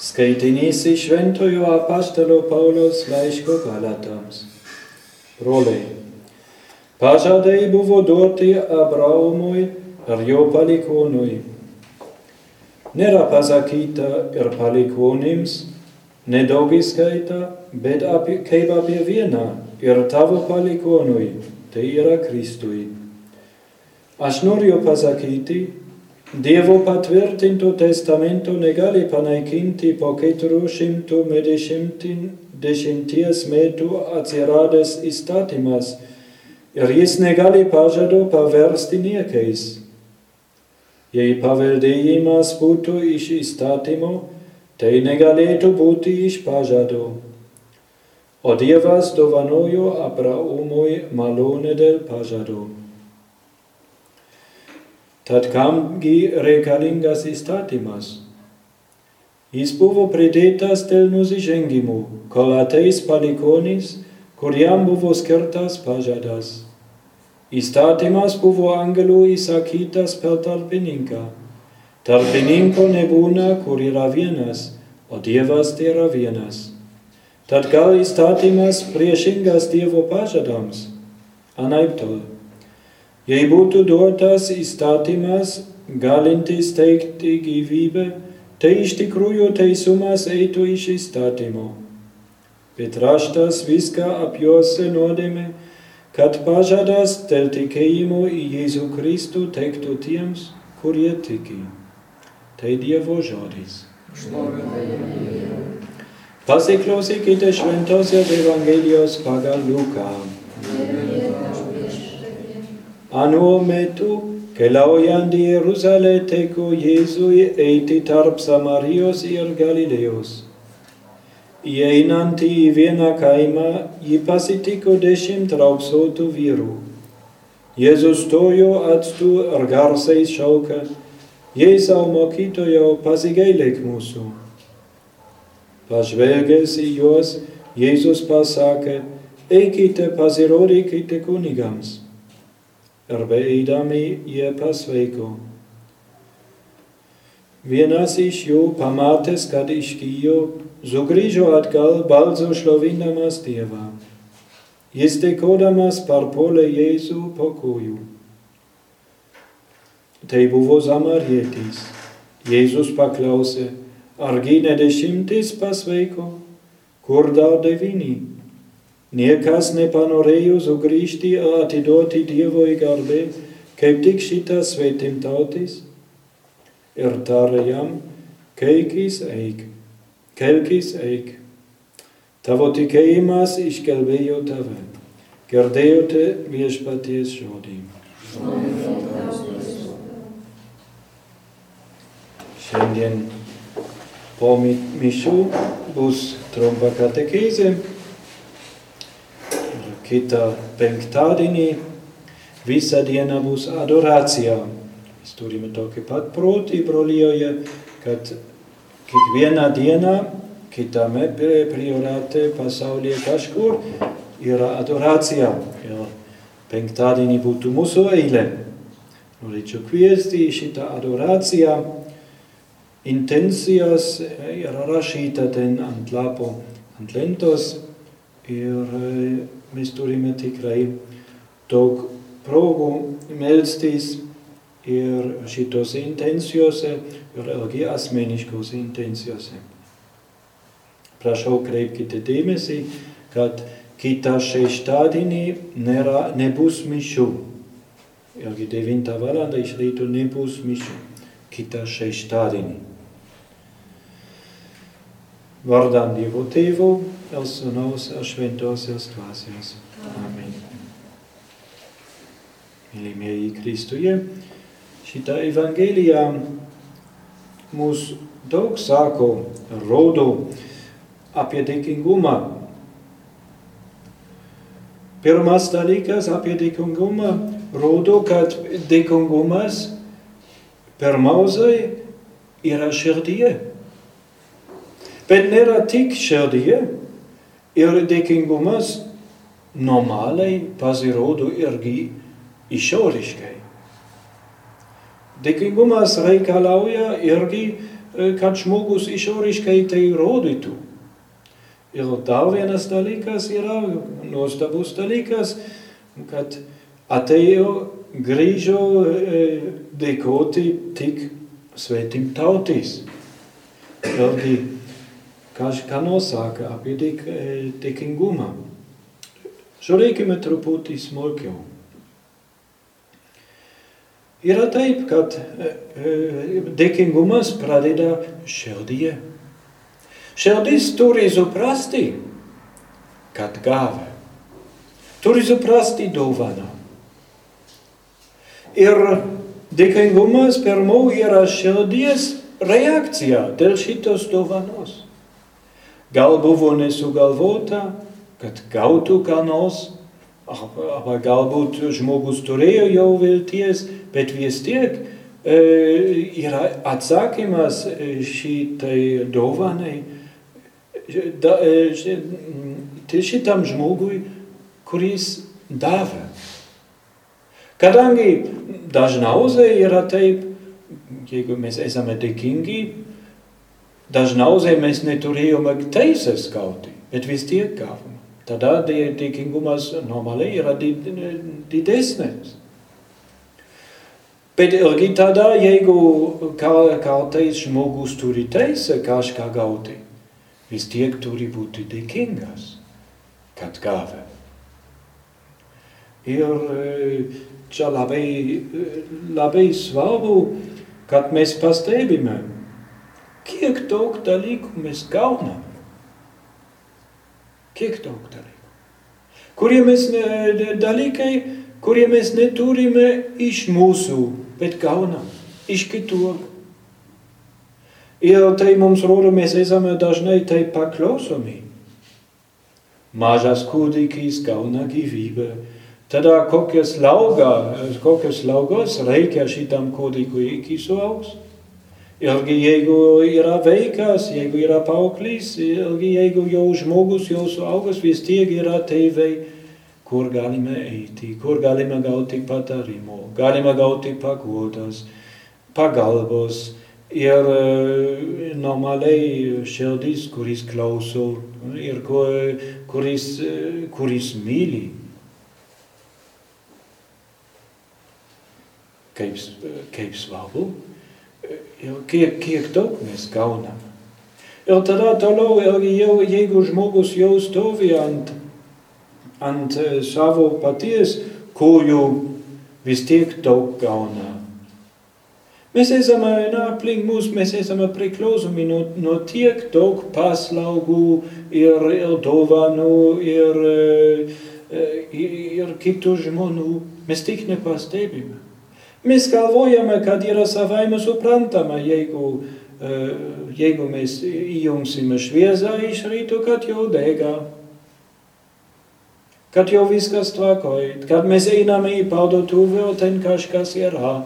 Σκεϊτινήσι σβέντοιο Απάστολο Παύλος λαϊκό Γαλατάμς. Ρόλε. Πάσα δε bet Αβραούμοι αριοπαλικόνοι. Νερα παζακίτα ir νεδόγισκαιτα palikonui, κεβαπιεβίνα yra Kristui. Aš noriu παζακίτη, apie vieną ir tavo palikonui, tai yra Kristui. Aš noriu pasakyti, Dievo patvirtinto testamento negali panaikinti po 410 metų atsiradęs įstatymas ir jis negali pažado paversti niekais. Jei paveldėjimas būtų iš įstatymo, tai negalėtų būti iš pažado. O Dievas dovanojo Abraomui malonę dėl pažado. Tatkam gi recalingas istatimas. Is buvo predetas tel nusis engimu, colateis paliconis, curiam buvo scertas pajadas. Istatimas buvo angelo isacitas per tarpininca. Tarpininco nebuna curira vienas, odievas tera vienas. Tatgal istatimas prieshingas dievo pajadams. Anaiptol. Jei būtų duotas įstatymas, galintis teikti gyvybę, tai iš tikrųjų teisumas eitų iš įstatymo. Bet raštas viską apjuosia nuodėmė, kad pažadas dėl tikėjimo į Jėzų Kristų teiktų tiems, kurie tiki. Tai Dievo žodis. Pasiklausykite šventosios Evangelijos pagal Luką. Anuo metu, keliaujant į Jeruzalę, teko Jėzui eiti tarp Samarijos ir Galilėjos. Įeinant į vieną kaimą, jį pasitiko dešimt raupsuotų vyrų. Jėzus stojo atstu ir garsiai šaukia, jei savo mokytojo pasigailėk mūsų. Pažvelgęs į juos, Jėzus pasakė, eikite pasirodykite kunigams ir beeidami jie pasveiko. Vienas iš jų, pamatęs, kad išgyjo, sugrįžo atgal balsu šlovindamas Dievą. Jis dėkodamas parpuolė Jėzų po kojų. Tai buvo Samarietis. Jėzus paklausė, argi ne dešimtis pasveiko, kur dar devyni? Niekas nepanorėjo sugrįžti ir atiduoti Dievo į garbę, kaip tik šitas svetimtautis. Ir tarė jam, keikis eik, kelkis eik. Tavo tikėjimas išgelbėjo tave. Girdėjote viešpaties žodį. Šiandien po mišių bus trumpa katekizė Kita penktadini vissa diena bus adoratia. Istudimme toki pat proti brolioje, kad kiekviena diena kitame priorate pasaulie kažkur yra adoratia. Ja penktadini būtų mūsų eilė. Norėčiau kviesti šitą adoraciją intensijos yra eh, rašyta ten ant lapo ant lentos Ir mes turime tikrai daug progų melstis ir šitose intencijose ir irgi asmeniškose intencijose. Prašau, kreipkite dėmesį, kad kitą šeštadienį nėra, nebus mišių. Irgi 9 val. iš ryto nebus mišių. Kitą šeštadienį. Vardan Dievo Tėvo ir Sūnaus ir Šventosios Dvasios. Amen. Mylimieji Kristuje, šitą Evangeliją mus daug sako, rodo apie dėkingumą. Pirmas dalykas apie dėkingumą rodo, kad dėkingumas pirmiausiai yra širdyje. Bet nėra tik širdyje. Ir dėkingumas normaliai pasirodo irgi išoriškai. Dėkingumas reikalauja irgi kad žmogus išoriškai tai rodytų. Ir dar vienas dalykas yra, nuostabus dalykas, kad atėjo, grįžo dėkoti tik svetim tautys. Vėlgi, ką, ką nosaka apie dėk, dėkingumą. Žiūrėkime truputį smulkiau. Yra taip, kad dėkingumas pradeda širdyje. Širdis turi suprasti, kad gavę. Turi suprasti dovaną. Ir dėkingumas pirmiau yra širdies reakcija dėl šitos dovanos. Gal buvo nesugalvota, kad gautų ką nors, arba galbūt žmogus turėjo jau vilties, bet vis tiek e, yra atsakymas šitai dovanai da, e, šitam žmogui, kuris davė. Kadangi dažniausiai yra taip, jeigu mes esame dėkingi, Dažnauzīmēs ne tur iejumak teises kauti, bet vis tiek kāpuma. Tādā tiek ingumas normāli ir didesnes. Bet ilgi tādā jeigu kaltais žmogus turi teise kažką gauti, vis tiek turi būti dėkingas, kad gavę. Ir e, čia labai, e, labai svarbu, kad mes pastebime, kiek daug dalykų mes gauname. Kiek daug dalykų. Kurie mes ne, dalykai, kurie mes neturime iš mūsų, bet gaunam iš kitur. Ir tai mums rodo, mes esame dažnai taip paklausomi. Mažas kūdikis gauna gyvybę. Tada kokias, lauga, kokias laugos reikia šitam kūdikui iki suaugs. Irgi jeigu yra vaikas, jeigu yra paauglys, irgi jeigu jau žmogus jau suaugęs, vis tiek yra tėvai, kur galime eiti, kur galime gauti patarimo, galime gauti paguodas, pagalbos. Ir normaliai širdis, kuris klauso ir kuris, kuris myli. Kaip, kaip svarbu Jer kje, kje tokne skavna. Jer tada talo, jer jeo jego žmogus jo stovi ant, ant eh, savo paties, koju vis tiek tok gauna. Mēs esam nāplīgi mūs, mēs esam priklosumi no, no tiek tok paslaugu, ir, ir dovanu, ir, eh, ir, ir kitu žmonu. Mēs tik nepastebim. Mes galvojame, kad yra savaime suprantama, jeigu, jeigu mes įjungsime šviesą iš ryto, kad jau dega, kad jau viskas tvarkoj, kad mes einame į parduotuvę, o ten kažkas yra.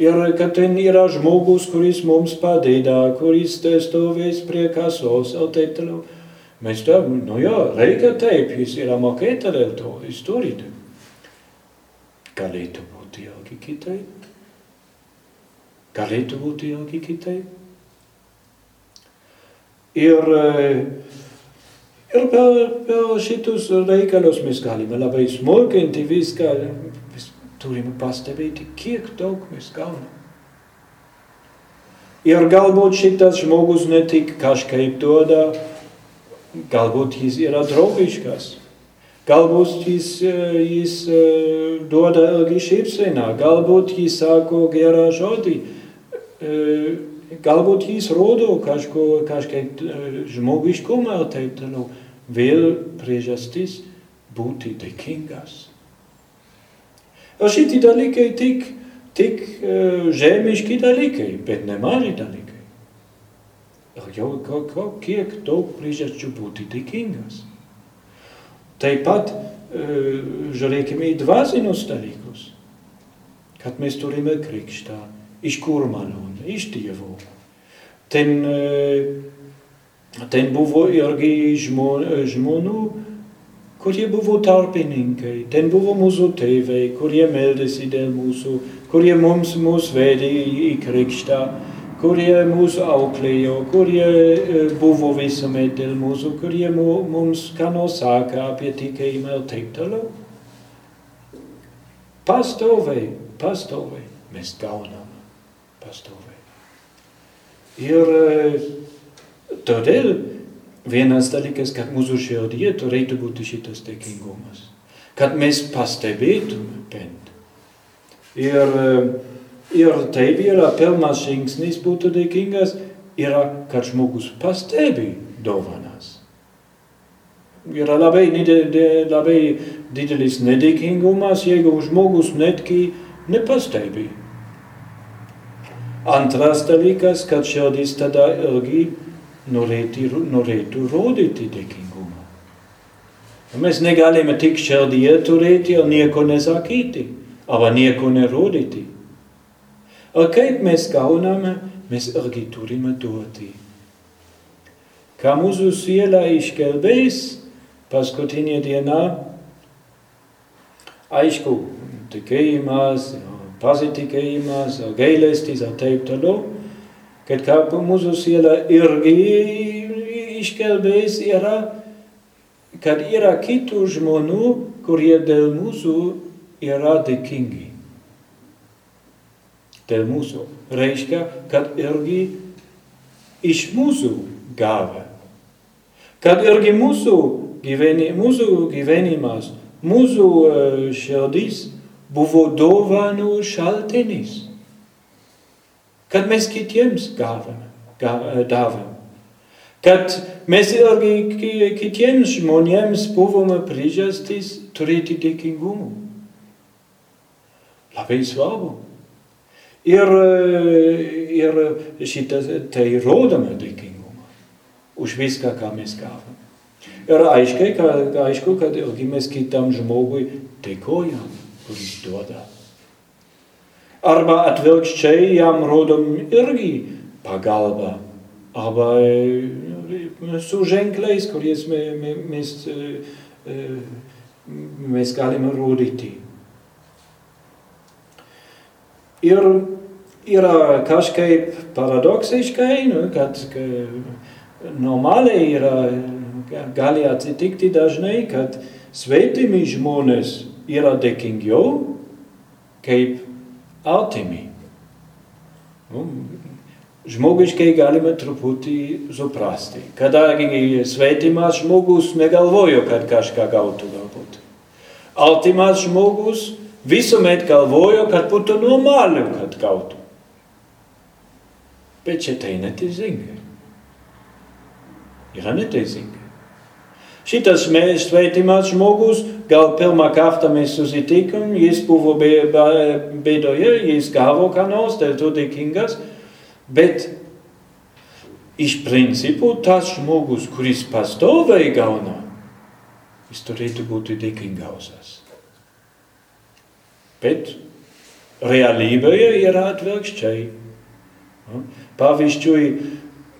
Ir kad ten yra žmogus, kuris mums padeda, kuris stovės prie kasos ir taip toliau. Mēs tā, nu jā, reikia taip, jis yra mokēta dēļ to, jis turite. Galētu būti ilgi kitaip. Galētu būti ilgi kitaip. Ir, ir per, per šitus reikalus mēs galime labai smulkinti viską, mēs turime pastebėti, kiek daug mēs gaunam. Ir galbūt šitas žmogus ne tik kažkaip duoda, galbūt jis yra draugiškas. Galbūt jis, jis duoda ilgi šypseną, galbūt jis sako gerą žodį, galbūt jis rodo kažko, kažkaip žmogiškumą ir taip toliau. Vėl priežastis būti dėkingas. Ir šitie dalykai tik, tik žemiški dalykai, bet ne maži dalykai. Ir jau kiek daug priežasčių būti dėkingas. Taip pat žiūrėkime į dvasinius dalykus, kad mes turime krikštą, iš kur malonė, iš Dievo. Ten, ten buvo irgi žmonių, kurie buvo tarpininkai, ten buvo mūsų tėvai, kurie meldėsi dėl mūsų, kurie mums mus vedė į krikštą, kurie mūsu auklējo, kurie e, buvo visuomet dėl mūsu, kurie mums ką nors saka apie tikėjimą ir taip toliau. Pastoviai, pastoviai mēs gaunam. Pastoviai. Ir e, todėl vienas dalykas, kad mūsu širdie turėtu būti šitas dėkingumas. Kad mēs pastebėtume bent. Ir uh, jer tej vjera pelmašings nis puto dekingas, ira kač mogus pas tebi dovanas. Ira labai nide, de, labai didelis nedekingumas, jeigu už mogus netki ne pas tebi. Antras dalykas, kad širdis tada irgi norėti, norėtų rodyti dėkingumą. Mēs negalime tik širdyje turėti un nieko nesakyti, ava nieko nerodyti. O kaip mēs gauname, mēs irgi turime duoti. Kā mūsu siela iškelbės paskutinė diena, aišku, tikėjimas, pasitikėjimas, gailestis ir taip toliau, kad kā mūsu siela irgi iškelbės yra, kad yra kitų žmonių, kurie dėl mūsų yra dėkingi dėl mūsų. Reiškia, kad irgi iš mūsų gavę. Kad irgi mūsų, gyveni, mūsų gyvenimas, mūsų širdis buvo dovanų šaltinis. Kad mes kitiems gavome, davėm. Kad mes irgi kitiems žmonėms buvome priežastis turėti dėkingumą. Labai svarbu. Ir, ir šitas, tai rodome dėkingumą už viską, ką mes gavom. Ir aiškiai, kad, aišku, kad irgi mes kitam žmogui dėkojam, kuris duoda. Arba atvirkščiai jam rodom irgi pagalbą. Arba su ženkliais, kuriais mes, mes galime rodyti. Ir yra kažkaip paradoksiškai, nu, kad normaliai yra, gali atsitikti dažnai, kad sveitimi žmonės yra dėkingiau kaip artimi. Nu, žmogiškai galime truputį suprasti. Kadangi svetimas žmogus negalvojo, kad kažką gautų galbūt. Artimas žmogus visumēt galvoju, kad būtu normāli kaut kaut. Bet šeit ir netizinga. Ir netizinga. Šitas mēs sveitimās žmogus, gal pirmā kārta mēs uzitikum, jis buvo bedoje, jis gavo kanos, tev tu dikingas, bet iš principu tas žmogus, kuris pastovai gauna, jis turētu būt dikingausas. Bet realybėje yra atvirkščiai. Pavyzdžiui,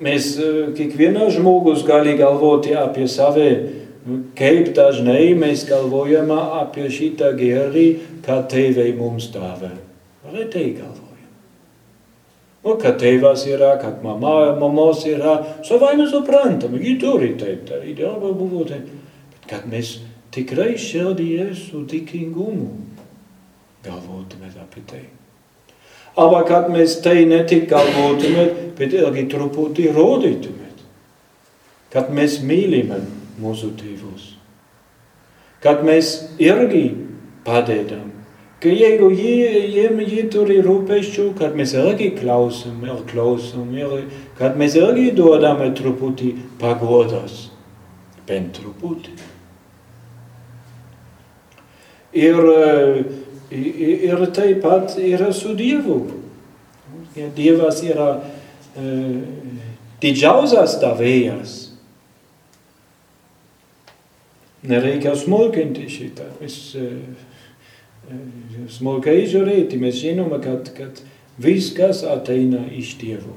mes kiekvienas žmogus gali galvoti apie save, kaip dažnai mes galvojame apie šitą gėrį, ką tėvai mums davė. Retai galvojame. Nu, kad tėvas yra, kad mama, mamos yra, savaime suprantama, ji turi taip daryti, arba buvo taip. Bet kad mes tikrai širdyje su tikingumu galvotumet apitei. Abakat mēs tei ne tik galvotumet, bet arī trupūti rodītumet. Kad mēs mīlim mūsu tīvus. Kad mēs irgi padēdam. Ka jeigu jiem ieturi rūpešķu, kad mēs ilgi klausam, ilgi klausam, ilgi, kad mēs ilgi dodam trupūti pagodas. Pentru puti. Ir uh, ir taip pat yra su Dievu. Dievas yra e, didžiausias davėjas. Nereikia smulkinti šitą. Mes e, e, smulkiai žiūrėti, mes žinome, kad, kad viskas ateina iš Dievo.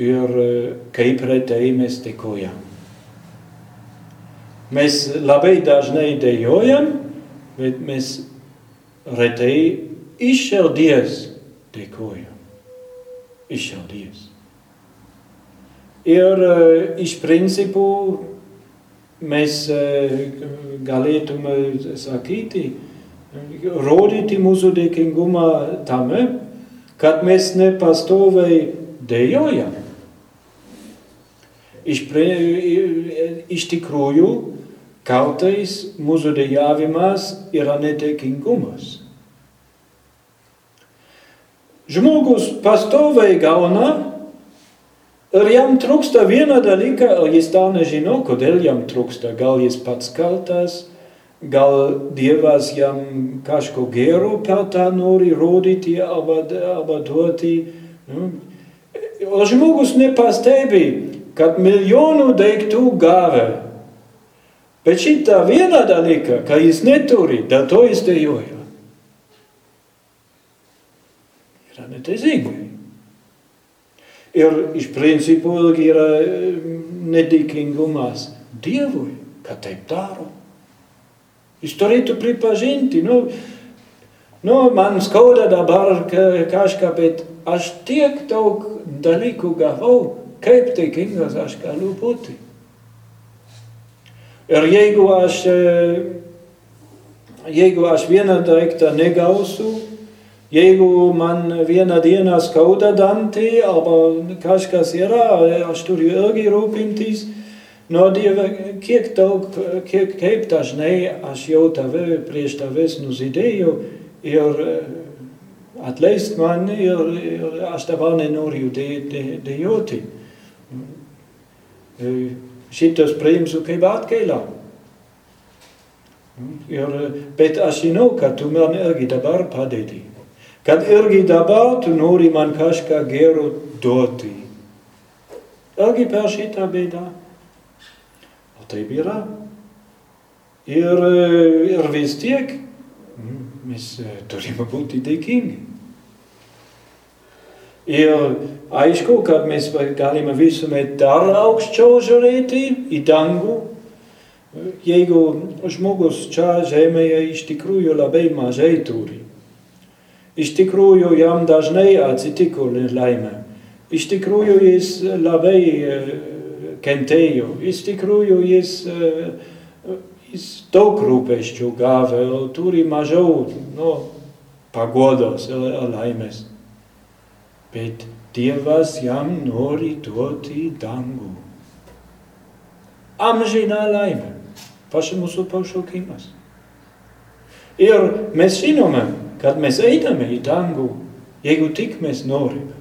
Ir kaip retai mes dėkojam. Mes labai dažnai dėjojam, bet mēs retai iš širdies dėkojam. izšķelties. Ir iš principu mēs galėtum sakīt, rodīt mūsu dēkingumā tam, kad mēs nepastāvēji dejojam. Iš, iš tikrųjų, kartais mūsų dejavimas yra nedēkingumas. Žmogus pastoviai gauna ir jam trūksta viena dalyka, ir jis tā nežino, kodėl jam trūksta. Gal jis pats kaltas, gal Dievas jam kažko gero per tā nori rodyti arba, arba doti. O žmogus nepastebi, kad miljonu daiktų gavę. Bet šitā viena dalyka, ka jis neturi, dėl to jis dejoja. neteisingai. Ir iš principo yra nedėkingumas Dievui, kad taip daro. Jis turėtų pripažinti, nu, nu man skauda dabar kažką, bet aš tiek daug dalykų gavau, kaip dėkingas aš galiu būti. Ir jeigu aš, jeigu aš vieną daiktą negausiu, Jeigu man vieną dieną skauda dantį, arba kažkas yra, aš turiu irgi rūpintis, no Dieve, kiek daug, kiek, kaip dažnai aš jau tave prieš tavęs nusidėjau ir atleisk man ir, ir aš dabar nenoriu dejoti. Šitas priimsiu kaip atgailą. Ir, bet aš žinau, kad tu man irgi dabar padedi. Kad irgi dabar tu nori man kažką gero duoti. Irgi per šitą bėdą. O taip yra. Ir, ir vis tiek mes turime būti dėkingi. Ir aišku, kad mes galime visuomet dar aukščiau žiūrėti į dangų, jeigu žmogus čia žemėje iš tikrųjų labai mažai turi. Iš tikrųjų jam dažnai atsitiko laimė. Iš tikrųjų jis labai kentėjo. Iš tikrųjų jis, jis daug rūpeščių gavė, turi mažiau nu, pagodos ir laimės. Bet Dievas jam nori duoti dangų. Amžiną laimę. Paša mūsų pašaukimas. Ir mes žinome, kad mēs ejam į dangų, jeigu tik mēs norime.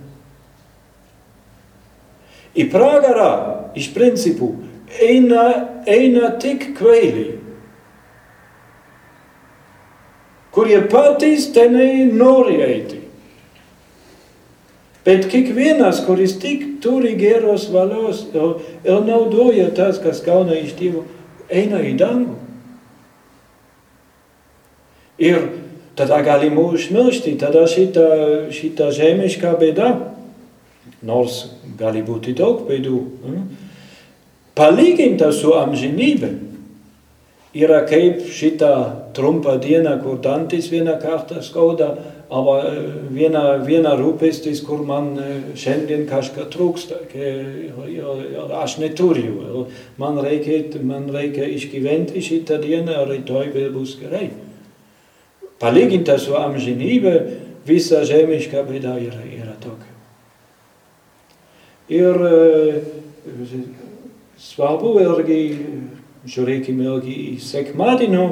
I pragarā, iš principu, eina, eina tik kvēli, kurie patys tenai nori eiti. Bet kiekvienas, kuris tik turi geros valos ir naudoja tas, kas gauna iš Dievo, eina į dangų. Ir Tada gali užmiršti, tada šita, šita žemiška bėda, nors gali būti daug bėdų, hm? palyginta su amžinybė, yra kaip šita trumpa diena, kur dantis vieną kartą skauda, aber e, viena, viena rūpestis, kur man e, šiandien kažką trūksta, ir aš neturiu, man reikia, man reikia išgyventi šitą dieną, rytoj vėl bus gerai. Palyginta su amžinybė, visa žemiška bėda yra, yra tokia. Ir e, svarbu irgi, žiūrėkime irgi į sekmadienio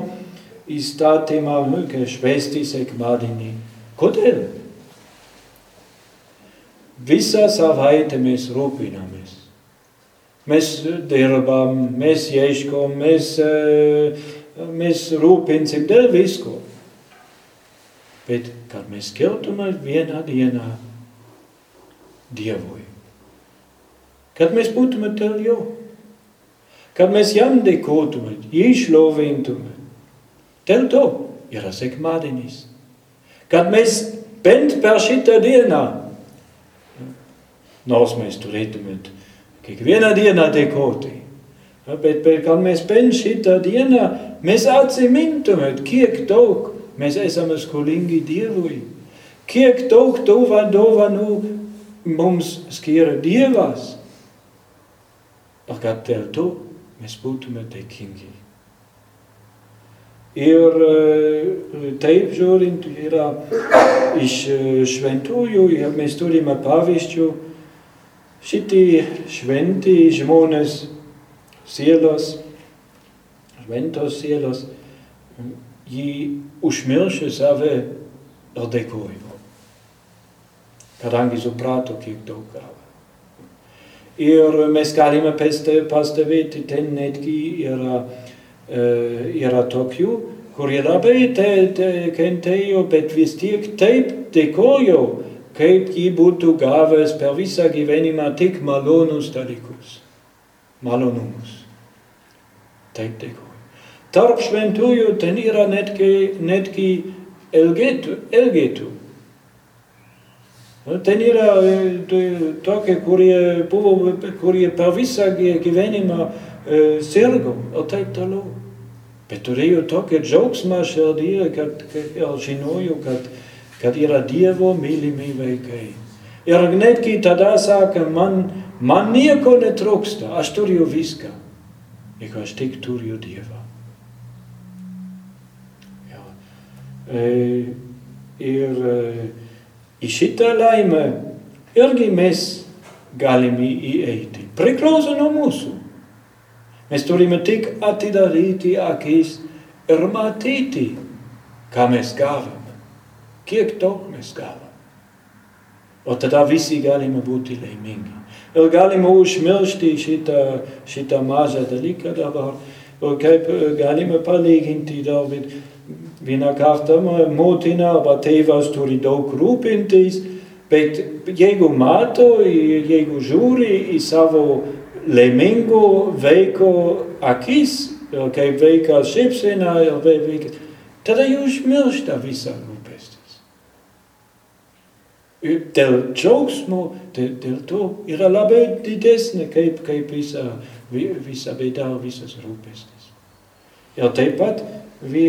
įstatymą, kai švesti sekmadienį. Ko dēļ? Visā savaitē mēs rūpināmies. Mēs dirbam, mēs ieškam, mēs, eh, mēs rūpinsim dēļ visko. Bet, kad mēs kiltumies vienā dienā Dievui, kad mēs būtu dēļ jau, kad mēs jandikūtume, īšlovintume, dēļ to ir sekmādinis. Kad mēs pentpēr šitā dienā, nav mēs tur ritmiet, ikvienā dienā tiek koti. Ja, bet, bet, kad mēs penš šitā dienā, mēs acīm intumet, kiek daug mēs esam uz kolīgi dievuji. Kiek daug dova dovanu mums skiera dievas. Tagad tev tu, mēs būtume teikingi. Ir taip žiūrint, yra iš šventųjų, ja mēs turime pavyzdžių, šitie šventi žmonės, sielos, šventos sielos, jį užmiršė save ir dėkojo, kadangi suprato, kiek daug gavo. Ir mes galime pastebėti, ten netgi yra, yra tokių, kurie labai te, te kentėjo, bet vis tiek taip dėkojo, kaip jį būtų gavęs per visą gyvenimą tik malonus dalykus, malonumus. Taip dėkoju. Tarp šventųjų ten yra netgi, netgi elgetų. elgetų. Nu, ten ir tokie, kurie buvo, kurie par visā gyvenimā sirgu, un taip toliau. Bet turēju tokie džaugsmā šerdī, kad, kad žinoju, kad, kad ir Dievo mīlimībai. Ir netki tādā sāka, man, man nieko netrūksta, aš turju viska. Vienkārši tik turju Dievā. Ja. E, ir, e, İşitelaime irgimes galimi ieti. Precloso nomusu. Mesturimetic atidariti acis ermatiti cam escavam. Ciec toc mescavam. Otada visi galime butile mingi. El galime uš milšti šita, šita maza delika davar. El galime paliginti david. Vienā kārtā motina arba tēvas turi daug rūpintis, bet jeigu mato, jeigu žiūri į savo laimingo vaiko akis, kaip vaikas šypsena ir vaikas, tada jau užmiršta visą rūpestis. Dėl džiaugsmo, dėl, dėl to yra labai didesnė kaip, kaip visa, visa bėda, visas rūpestis. Ir taip pat vi,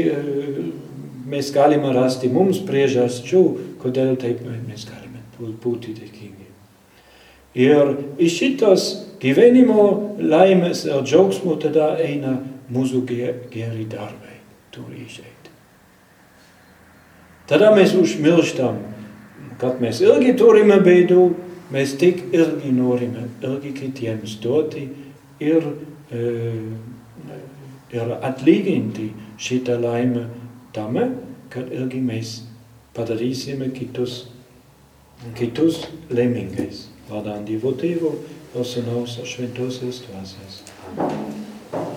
mes galime rasti mums priežasčių, kodėl taip mes galime būti dėkingi. Ir iš šitos gyvenimo laimės ir džiaugsmo tada eina mūsų geri darbai, turi išeiti. Tada mes užmirštam, kad mes irgi turime bėdų, mes tik irgi norime irgi kitiems duoti ir, e, ir atlyginti šitą laimę tame, kad irgi mes padarysime kitus, kitus laimingais. Vardant Dievo Tėvo, o Sūnaus ir Šventosios Dvasios.